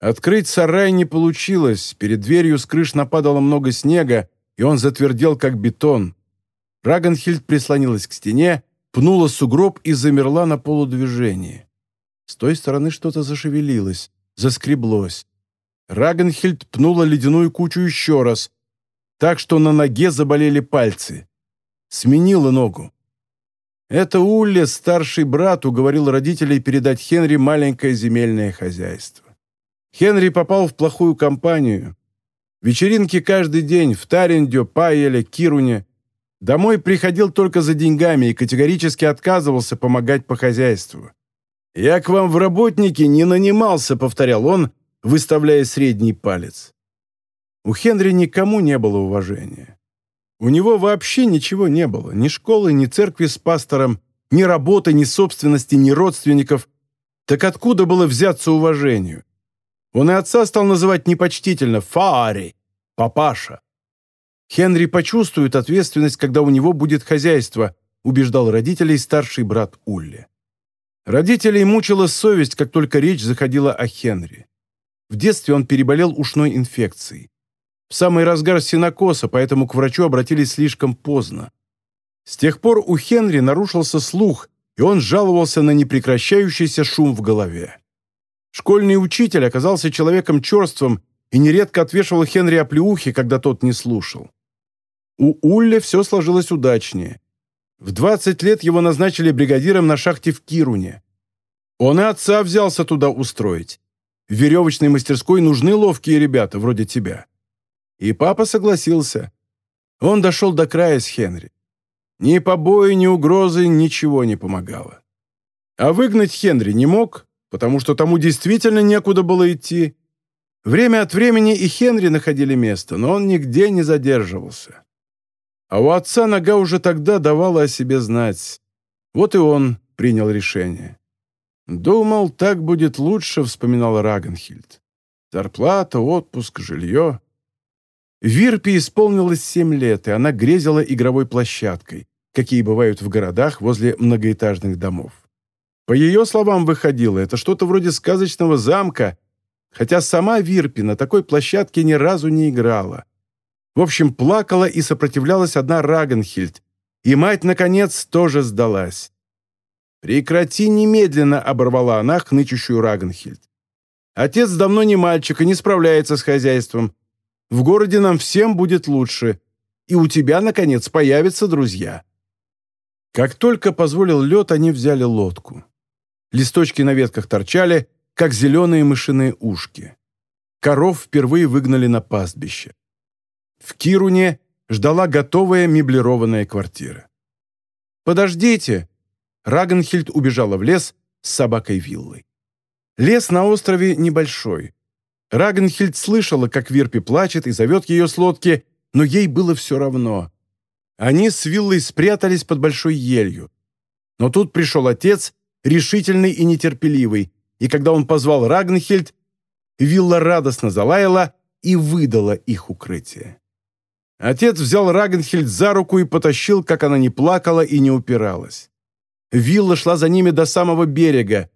Открыть сарай не получилось. Перед дверью с крыш нападало много снега, и он затвердел, как бетон. Рагенхильд прислонилась к стене, пнула сугроб и замерла на полудвижении. С той стороны что-то зашевелилось, заскреблось. Рагенхильд пнула ледяную кучу еще раз, так что на ноге заболели пальцы. Сменила ногу. Это Улле, старший брат, уговорил родителей передать Хенри маленькое земельное хозяйство. Хенри попал в плохую компанию. Вечеринки каждый день в Тарендё, Пайеле, Кируне. Домой приходил только за деньгами и категорически отказывался помогать по хозяйству. «Я к вам в работники не нанимался», — повторял он, выставляя средний палец. У Хенри никому не было уважения. У него вообще ничего не было. Ни школы, ни церкви с пастором, ни работы, ни собственности, ни родственников. Так откуда было взяться уважению? Он и отца стал называть непочтительно «Фаари», «Папаша». Хенри почувствует ответственность, когда у него будет хозяйство, убеждал родителей старший брат Улли. Родителей мучила совесть, как только речь заходила о Хенри. В детстве он переболел ушной инфекцией. В самый разгар синокоса, поэтому к врачу обратились слишком поздно. С тех пор у Хенри нарушился слух, и он жаловался на непрекращающийся шум в голове. Школьный учитель оказался человеком черством и нередко отвешивал Хенри оплеухи, когда тот не слушал. У Улля все сложилось удачнее. В 20 лет его назначили бригадиром на шахте в Кируне. Он и отца взялся туда устроить. В веревочной мастерской нужны ловкие ребята, вроде тебя. И папа согласился. Он дошел до края с Хенри. Ни побои, ни угрозы, ничего не помогало. А выгнать Хенри не мог, потому что тому действительно некуда было идти. Время от времени и Хенри находили место, но он нигде не задерживался. А у отца нога уже тогда давала о себе знать. Вот и он принял решение. «Думал, так будет лучше», — вспоминал Рагенхильд. «Зарплата, отпуск, жилье». Вирпе исполнилось семь лет, и она грезила игровой площадкой, какие бывают в городах возле многоэтажных домов. По ее словам выходило, это что-то вроде сказочного замка, хотя сама Вирпи на такой площадке ни разу не играла. В общем, плакала и сопротивлялась одна Рагенхильд, и мать, наконец, тоже сдалась. «Прекрати немедленно!» — оборвала она хнычущую Рагенхильд. «Отец давно не мальчик и не справляется с хозяйством. В городе нам всем будет лучше, и у тебя, наконец, появятся друзья». Как только позволил лед, они взяли лодку. Листочки на ветках торчали, как зеленые мышиные ушки. Коров впервые выгнали на пастбище. В Кируне ждала готовая меблированная квартира. «Подождите!» Рагенхильд убежала в лес с собакой Виллой. Лес на острове небольшой. Рагенхильд слышала, как Вирпи плачет и зовет ее с лодки, но ей было все равно. Они с Виллой спрятались под большой елью. Но тут пришел отец, решительный и нетерпеливый, и когда он позвал Рагнхильд, Вилла радостно залаяла и выдала их укрытие. Отец взял Рагнхильд за руку и потащил, как она не плакала и не упиралась. Вилла шла за ними до самого берега.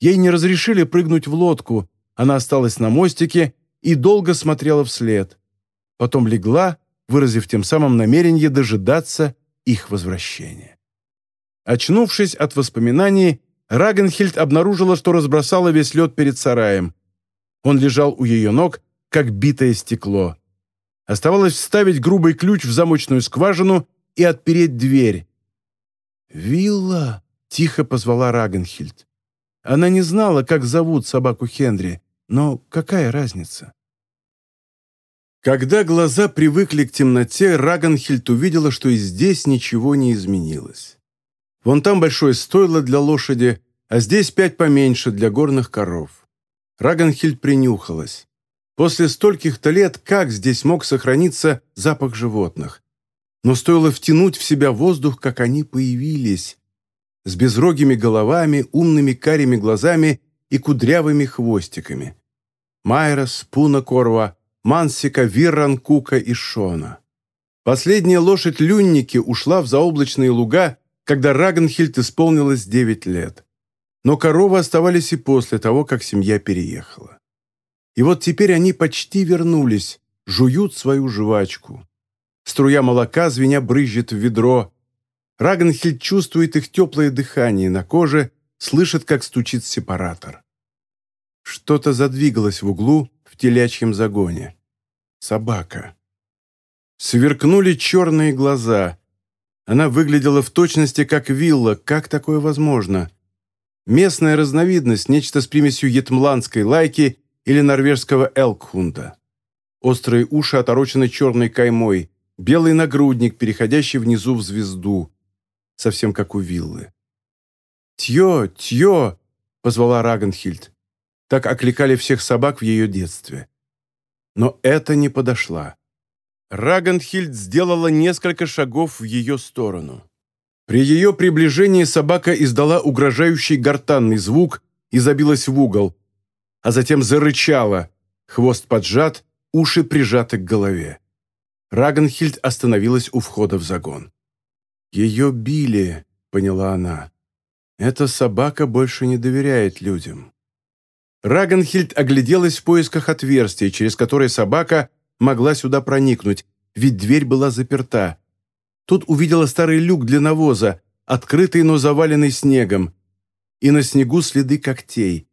Ей не разрешили прыгнуть в лодку, она осталась на мостике и долго смотрела вслед. Потом легла, выразив тем самым намерение дожидаться их возвращения. Очнувшись от воспоминаний, Рагенхильд обнаружила, что разбросала весь лед перед сараем. Он лежал у ее ног, как битое стекло. Оставалось вставить грубый ключ в замочную скважину и отпереть дверь. «Вилла!» — тихо позвала Рагенхильд. Она не знала, как зовут собаку Хенри, но какая разница? Когда глаза привыкли к темноте, Рагенхильд увидела, что и здесь ничего не изменилось. Вон там большое стойло для лошади, а здесь пять поменьше для горных коров. Рагенхильд принюхалась. После стольких-то лет как здесь мог сохраниться запах животных? Но стоило втянуть в себя воздух, как они появились. С безрогими головами, умными карими глазами и кудрявыми хвостиками. Майрос, Пуна Корва, Мансика, Вирран, Кука и Шона. Последняя лошадь Люнники ушла в заоблачные луга, когда Рагенхильд исполнилось девять лет. Но коровы оставались и после того, как семья переехала. И вот теперь они почти вернулись, жуют свою жвачку. Струя молока, звеня, брызжет в ведро. Рагенхильд чувствует их теплое дыхание на коже, слышит, как стучит сепаратор. Что-то задвигалось в углу в телячьем загоне. Собака. Сверкнули черные глаза. Она выглядела в точности как вилла. Как такое возможно? Местная разновидность, нечто с примесью етмландской лайки или норвежского элкхунда. Острые уши оторочены черной каймой, белый нагрудник, переходящий внизу в звезду, совсем как у виллы. «Тьё, Тьё!» — позвала Рагенхильд. Так окликали всех собак в ее детстве. Но это не подошла. Рагенхильд сделала несколько шагов в ее сторону. При ее приближении собака издала угрожающий гортанный звук и забилась в угол, а затем зарычала, хвост поджат, уши прижаты к голове. Рагенхильд остановилась у входа в загон. «Ее били», — поняла она. «Эта собака больше не доверяет людям». Рагенхильд огляделась в поисках отверстия, через которое собака могла сюда проникнуть, ведь дверь была заперта. Тут увидела старый люк для навоза, открытый, но заваленный снегом. И на снегу следы когтей.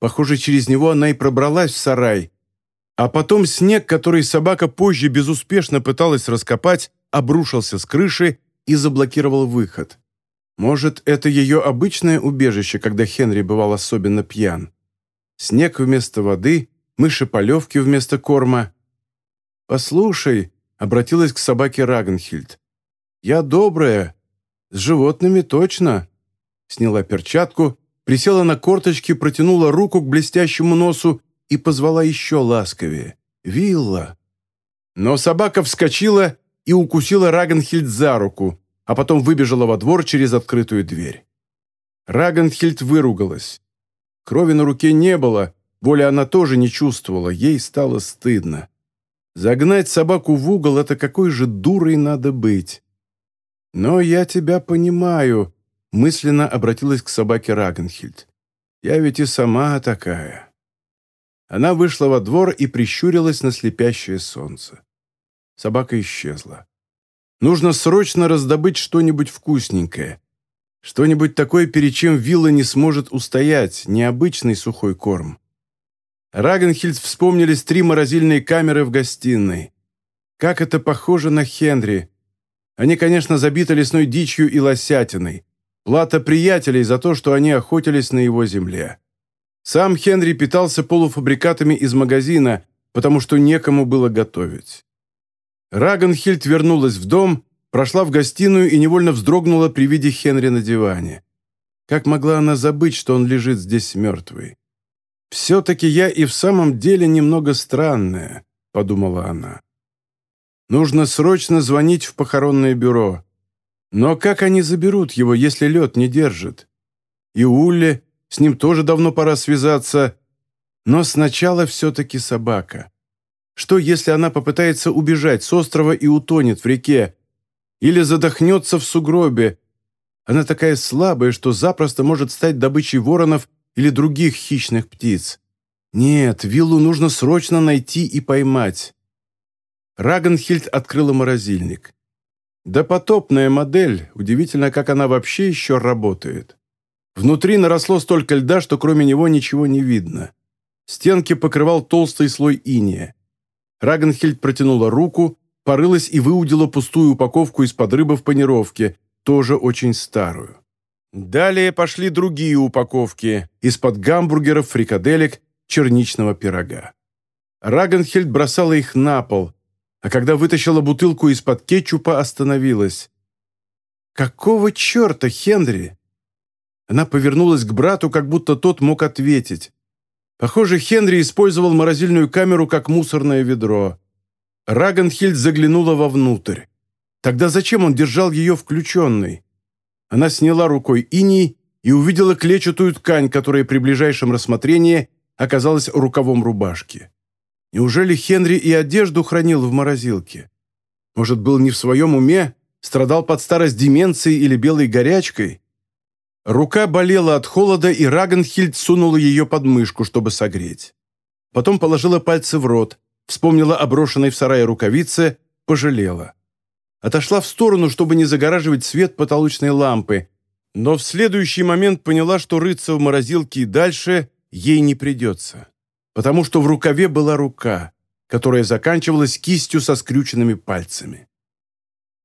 Похоже, через него она и пробралась в сарай. А потом снег, который собака позже безуспешно пыталась раскопать, обрушился с крыши и заблокировал выход. Может, это ее обычное убежище, когда Хенри бывал особенно пьян. Снег вместо воды, мыши-полевки вместо корма. «Послушай», — обратилась к собаке Рагенхильд, «Я добрая. С животными точно». Сняла перчатку, присела на корточки, протянула руку к блестящему носу и позвала еще ласковее. «Вилла». Но собака вскочила и укусила Рагенхильд за руку, а потом выбежала во двор через открытую дверь. Рагенхильд выругалась. Крови на руке не было, боли она тоже не чувствовала, ей стало стыдно. Загнать собаку в угол – это какой же дурой надо быть. «Но я тебя понимаю», — мысленно обратилась к собаке Рагенхильд. «Я ведь и сама такая». Она вышла во двор и прищурилась на слепящее солнце. Собака исчезла. Нужно срочно раздобыть что-нибудь вкусненькое. Что-нибудь такое, перед чем вилла не сможет устоять, необычный сухой корм. Рагенхильд вспомнились три морозильные камеры в гостиной. Как это похоже на Хенри, они, конечно, забиты лесной дичью и лосятиной. Плата приятелей за то, что они охотились на его земле. Сам Хенри питался полуфабрикатами из магазина, потому что некому было готовить. Рагенхильд вернулась в дом, прошла в гостиную и невольно вздрогнула при виде Хенри на диване. Как могла она забыть, что он лежит здесь мертвый? «Все-таки я и в самом деле немного странная», — подумала она. Нужно срочно звонить в похоронное бюро. Но как они заберут его, если лед не держит? И Улле, с ним тоже давно пора связаться. Но сначала все-таки собака. Что, если она попытается убежать с острова и утонет в реке? Или задохнется в сугробе? Она такая слабая, что запросто может стать добычей воронов или других хищных птиц. Нет, виллу нужно срочно найти и поймать. Рагенхильд открыла морозильник. Да потопная модель, удивительно, как она вообще еще работает. Внутри наросло столько льда, что кроме него ничего не видно. Стенки покрывал толстый слой иния. Рагенхельд протянула руку, порылась и выудила пустую упаковку из-под рыбы в панировке, тоже очень старую. Далее пошли другие упаковки из-под гамбургеров, фрикаделек, черничного пирога. Рагенхельд бросала их на пол, а когда вытащила бутылку из-под кетчупа, остановилась. «Какого черта, Хенри?» Она повернулась к брату, как будто тот мог ответить. Похоже, Хенри использовал морозильную камеру как мусорное ведро. Рагенхильд заглянула вовнутрь. Тогда зачем он держал ее включенной? Она сняла рукой иней и увидела клетчатую ткань, которая при ближайшем рассмотрении оказалась рукавом рубашки. Неужели Хенри и одежду хранил в морозилке? Может, был не в своем уме, страдал под старость деменцией или белой горячкой? Рука болела от холода, и Рагенхильд сунула ее под мышку, чтобы согреть. Потом положила пальцы в рот, вспомнила о брошенной в сарае рукавице, пожалела. Отошла в сторону, чтобы не загораживать свет потолочной лампы, но в следующий момент поняла, что рыться в морозилке и дальше ей не придется потому что в рукаве была рука, которая заканчивалась кистью со скрюченными пальцами.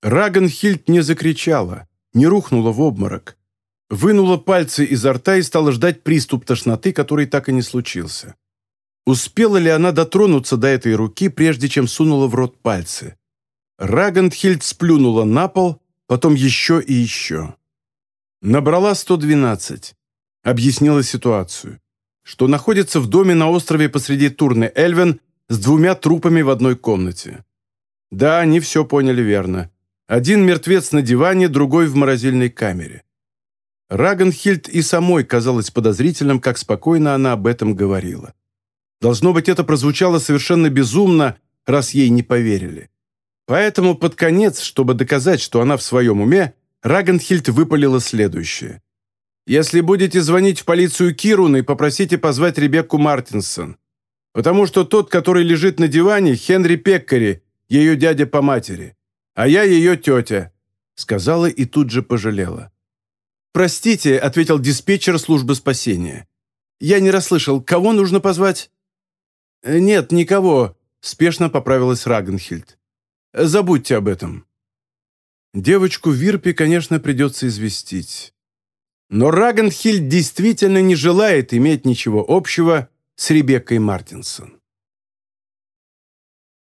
Рагенхильд не закричала, не рухнула в обморок. Вынула пальцы изо рта и стала ждать приступ тошноты, который так и не случился. Успела ли она дотронуться до этой руки, прежде чем сунула в рот пальцы? Рагенхильд сплюнула на пол, потом еще и еще. Набрала 112. Объяснила ситуацию что находится в доме на острове посреди Турны Эльвен с двумя трупами в одной комнате. Да, они все поняли верно. Один мертвец на диване, другой в морозильной камере. Рагенхильд и самой казалось подозрительным, как спокойно она об этом говорила. Должно быть, это прозвучало совершенно безумно, раз ей не поверили. Поэтому под конец, чтобы доказать, что она в своем уме, Рагенхильд выпалила следующее. Если будете звонить в полицию Кируны, попросите позвать Ребекку Мартинсон. Потому что тот, который лежит на диване, Хенри Пеккари, ее дядя по матери. А я ее тетя», — сказала и тут же пожалела. «Простите», — ответил диспетчер службы спасения. «Я не расслышал. Кого нужно позвать?» «Нет, никого», — спешно поправилась Рагенхильд. «Забудьте об этом». Девочку Вирпи, конечно, придется известить. Но Рагенхильд действительно не желает иметь ничего общего с Ребеккой Мартинсон.